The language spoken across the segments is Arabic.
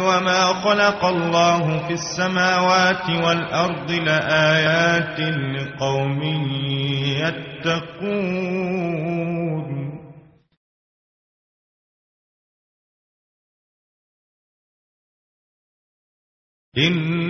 وما خلق الله في السماوات والأرض لآيات لقوم يتقون. إن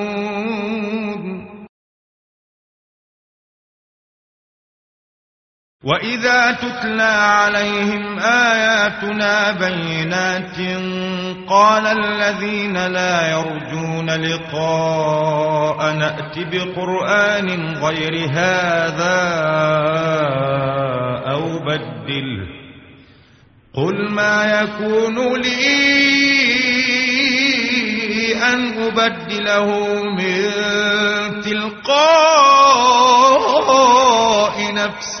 وإذا تتلى عليهم آياتنا بينات قال الذين لا يرجون لقاء نأت بقرآن غير هذا أو بدله قل ما يكون لي أن أبدله من تلقاء نفسي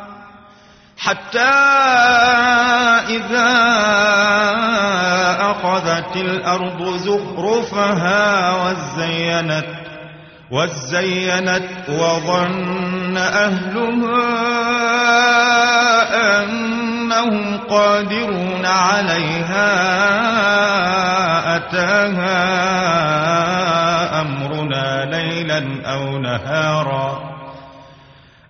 حتى إذا أخذت الأرض زخرفها وزينت وزينت وظن أهلها أنهم قادرون عليها أتاها أمرنا ليلا أو نهارا.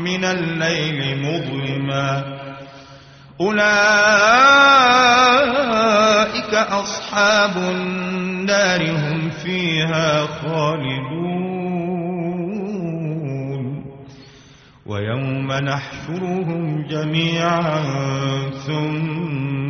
من الليل مظلما. أولئك أصحاب النار هم فيها خالدون. ويوم نحشرهم جميعا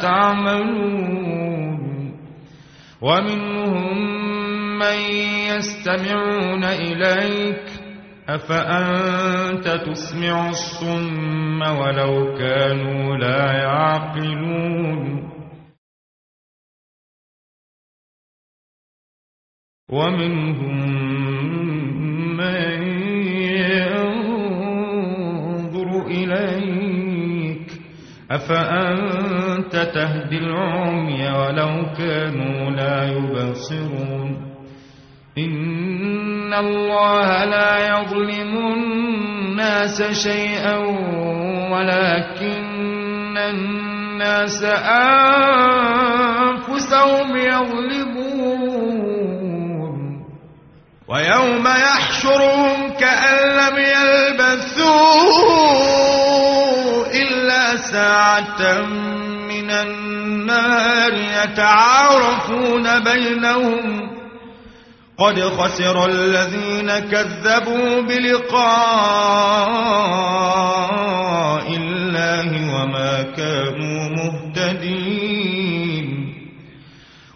تعملون ومنهم من يستمعون إليك أفأنت تسمع الصم ولو كانوا لا يعقلون ومنهم أفأنت تهدي العمي ولو كانوا لا يبصرون إن الله لا يظلم الناس شيئا ولكن الناس أنفسهم يظلمون ويوم يحشرهم كأن لم يلبثوا إلا من النار يتعارفون بينهم قد خسر الذين كذبوا بلقاء الله وما كانوا مهتدين.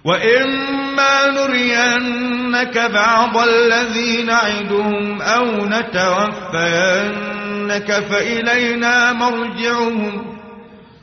وإما نرينك بعض الذي نعدهم أو نتوفينك فإلينا مرجعهم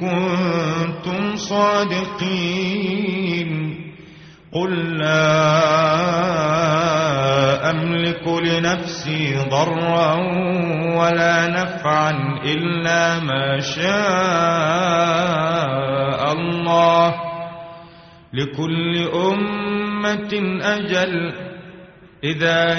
كنتم صادقين قل لا أملك لنفسي ضرا ولا نفعا إلا ما شاء الله لكل أمة أجل إذا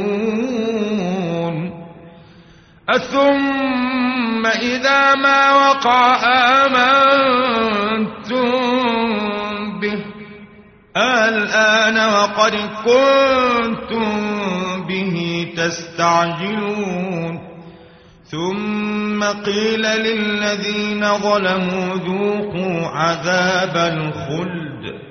أثم إذا ما وقع آمنتم به الآن وقد كنتم به تستعجلون ثم قيل للذين ظلموا ذوقوا عذاب الخلد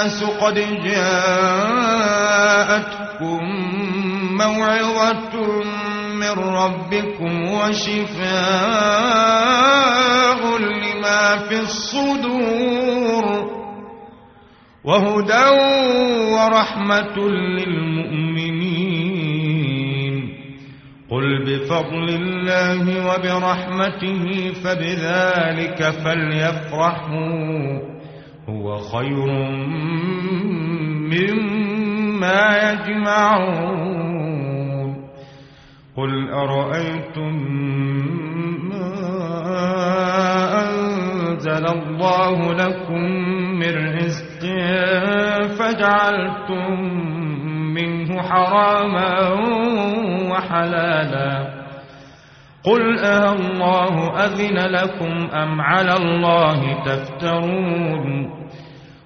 الناس قد جاءتكم موعظة من ربكم وشفاء لما في الصدور وهدى ورحمة للمؤمنين. قل بفضل الله وبرحمته فبذلك فليفرحوا. هو خير مما يجمعون. قل أرأيتم ما أنزل الله لكم من رزق فجعلتم منه حراما وحلالا. قل أه الله أذن لكم أم على الله تفترون؟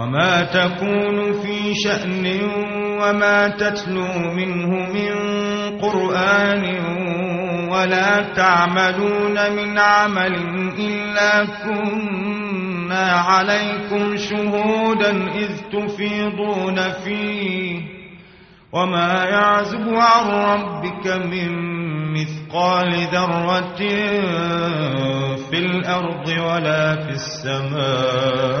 وما تكون في شأن وما تتلو منه من قرآن ولا تعملون من عمل إلا كنا عليكم شهودا إذ تفيضون فيه وما يعزب عن ربك من مثقال ذرة في الأرض ولا في السماء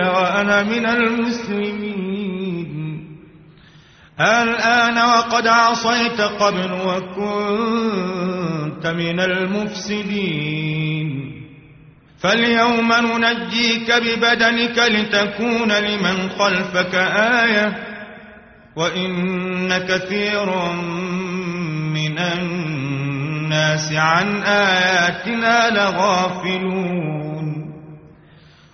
وأنا من المسلمين. الآن وقد عصيت قبل وكنت كنت من المفسدين. فاليوم ننجيك ببدنك لتكون لمن خلفك آية وإن كثير من الناس عن آياتنا لغافلون.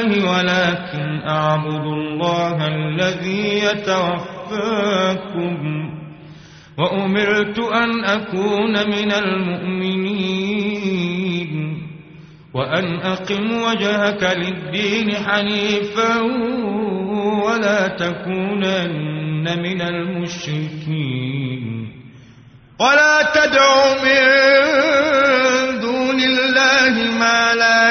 الله ولكن أعبد الله الذي يتوفاكم. وأمرت أن أكون من المؤمنين. وأن أقم وجهك للدين حنيفا ولا تكونن من المشركين. ولا تدع من دون الله ما لا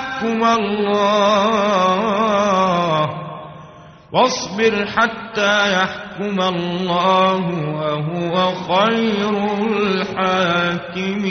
الله. واصبر حتى يحكم الله وهو خير الحاكمين.